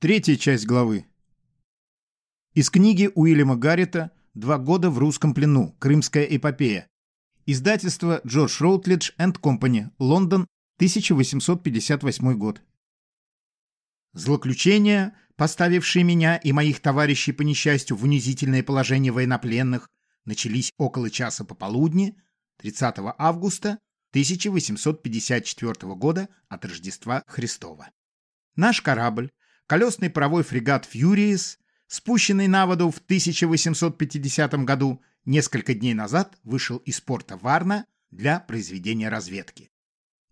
Третья часть главы. Из книги Уильяма Гаррита «Два года в русском плену. Крымская эпопея». Издательство Джордж Роутлидж энд Компани. Лондон, 1858 год. Злоключения, поставившие меня и моих товарищей по несчастью в унизительное положение военнопленных, начались около часа пополудни 30 августа 1854 года от Рождества Христова. Наш корабль, колесный паровой фрегат «Фьюриес», спущенный на воду в 1850 году, несколько дней назад вышел из порта Варна для произведения разведки.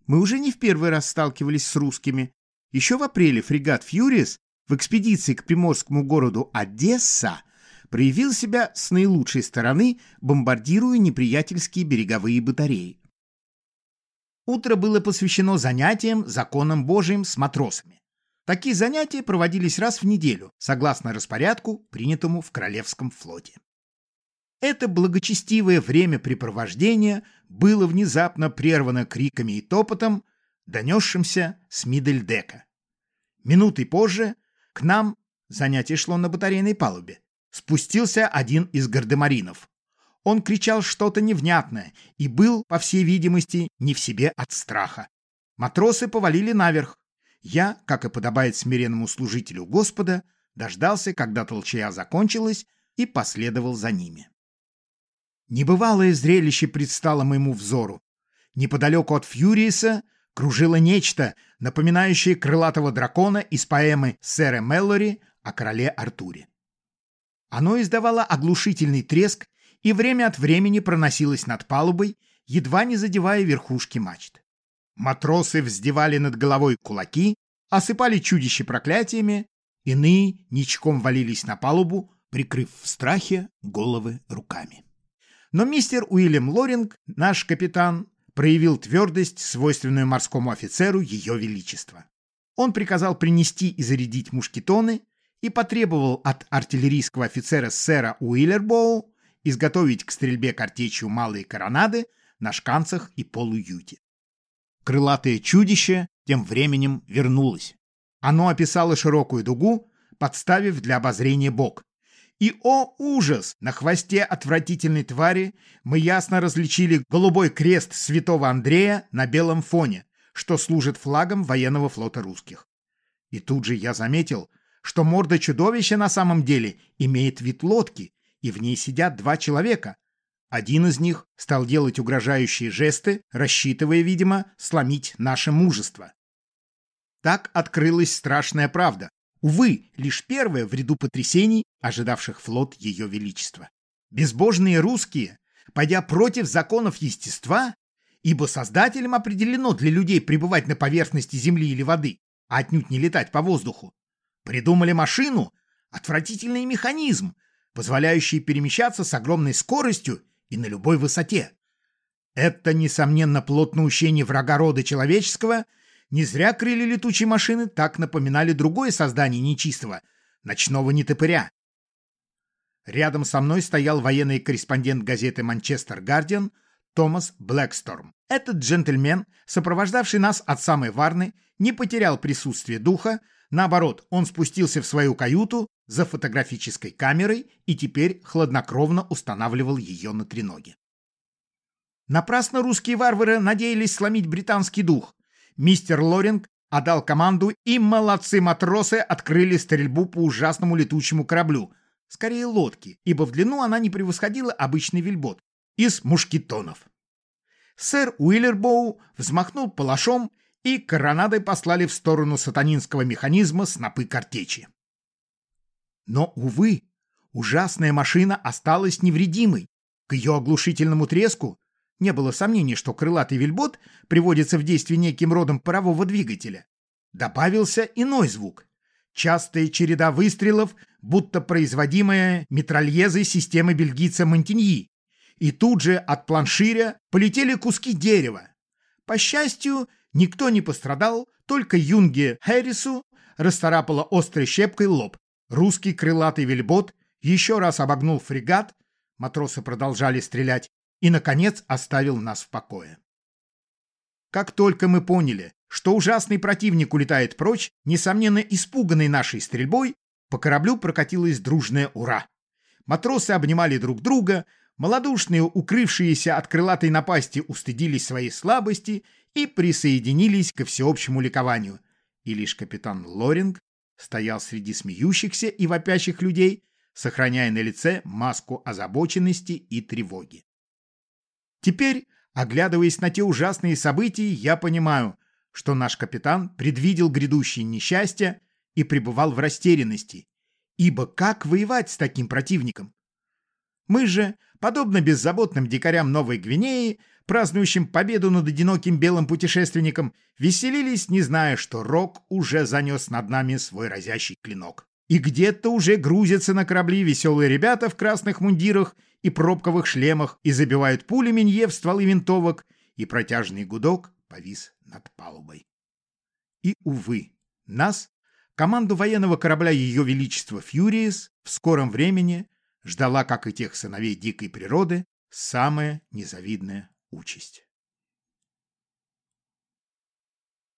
Мы уже не в первый раз сталкивались с русскими. Еще в апреле фрегат «Фьюриес» в экспедиции к приморскому городу Одесса проявил себя с наилучшей стороны, бомбардируя неприятельские береговые батареи. Утро было посвящено занятиям законом Божиим с матросами. Такие занятия проводились раз в неделю, согласно распорядку, принятому в Королевском флоте. Это благочестивое времяпрепровождение было внезапно прервано криками и топотом, донесшимся с Мидельдека. Минутой позже к нам занятие шло на батарейной палубе. Спустился один из гардемаринов. Он кричал что-то невнятное и был, по всей видимости, не в себе от страха. Матросы повалили наверх. Я, как и подобает смиренному служителю Господа, дождался, когда толчая закончилась, и последовал за ними. Небывалое зрелище предстало моему взору. Неподалеку от Фьюриеса кружило нечто, напоминающее крылатого дракона из поэмы сэра Меллори о короле Артуре. Оно издавало оглушительный треск и время от времени проносилась над палубой, едва не задевая верхушки мачт. Матросы вздевали над головой кулаки, осыпали чудище проклятиями, иные ничком валились на палубу, прикрыв в страхе головы руками. Но мистер Уильям Лоринг, наш капитан, проявил твердость, свойственную морскому офицеру Ее Величества. Он приказал принести и зарядить мушкетоны и потребовал от артиллерийского офицера сэра Уиллербоу изготовить к стрельбе картечью малые коронады на шканцах и полуюте. Крылатое чудище тем временем вернулось. Оно описало широкую дугу, подставив для обозрения бок. И, о ужас, на хвосте отвратительной твари мы ясно различили голубой крест святого Андрея на белом фоне, что служит флагом военного флота русских. И тут же я заметил, что морда чудовища на самом деле имеет вид лодки, и в ней сидят два человека. Один из них стал делать угрожающие жесты, рассчитывая, видимо, сломить наше мужество. Так открылась страшная правда. Увы, лишь первая в ряду потрясений, ожидавших флот Ее Величества. Безбожные русские, пойдя против законов естества, ибо создателям определено для людей пребывать на поверхности земли или воды, а отнюдь не летать по воздуху, придумали машину, отвратительный механизм, позволяющий перемещаться с огромной скоростью и на любой высоте. Это, несомненно, плод наущения врага рода человеческого. Не зря крылья летучей машины так напоминали другое создание нечистого — ночного нетопыря. Рядом со мной стоял военный корреспондент газеты «Манчестер Гардиан» Томас Блэксторм. Этот джентльмен, сопровождавший нас от самой Варны, не потерял присутствие духа, Наоборот, он спустился в свою каюту за фотографической камерой и теперь хладнокровно устанавливал ее на треноге. Напрасно русские варвары надеялись сломить британский дух. Мистер Лоринг отдал команду, и молодцы-матросы открыли стрельбу по ужасному летучему кораблю. Скорее лодки, ибо в длину она не превосходила обычный вельбот. Из мушкетонов. Сэр Уиллербоу взмахнул палашом и коронадой послали в сторону сатанинского механизма снопы картечи. Но, увы, ужасная машина осталась невредимой. К ее оглушительному треску не было сомнений, что крылатый вельбот приводится в действие неким родом парового двигателя. Добавился иной звук. Частая череда выстрелов, будто производимая метрольезой системы бельгийца Монтиньи. И тут же от планширя полетели куски дерева. По счастью, Никто не пострадал, только Юнге Хэрису расцарапала острой щепкой лоб. Русский крылатый вельбот еще раз обогнул фрегат, матросы продолжали стрелять, и, наконец, оставил нас в покое. Как только мы поняли, что ужасный противник улетает прочь, несомненно испуганный нашей стрельбой, по кораблю прокатилось дружное «Ура!». Матросы обнимали друг друга, малодушные, укрывшиеся от крылатой напасти, устыдились своей слабости и присоединились ко всеобщему ликованию. И лишь капитан Лоринг стоял среди смеющихся и вопящих людей, сохраняя на лице маску озабоченности и тревоги. Теперь, оглядываясь на те ужасные события, я понимаю, что наш капитан предвидел грядущее несчастье и пребывал в растерянности, ибо как воевать с таким противником? Мы же, подобно беззаботным дикарям Новой Гвинеи, празднующим победу над одиноким белым путешественником, веселились, не зная, что Рок уже занес над нами свой разящий клинок. И где-то уже грузятся на корабли веселые ребята в красных мундирах и пробковых шлемах и забивают пули Минье в стволы винтовок, и протяжный гудок повис над палубой. И, увы, нас, команду военного корабля Ее Величества Фьюриес, в скором времени ждала, как и тех сыновей дикой природы, самая незавидная участь.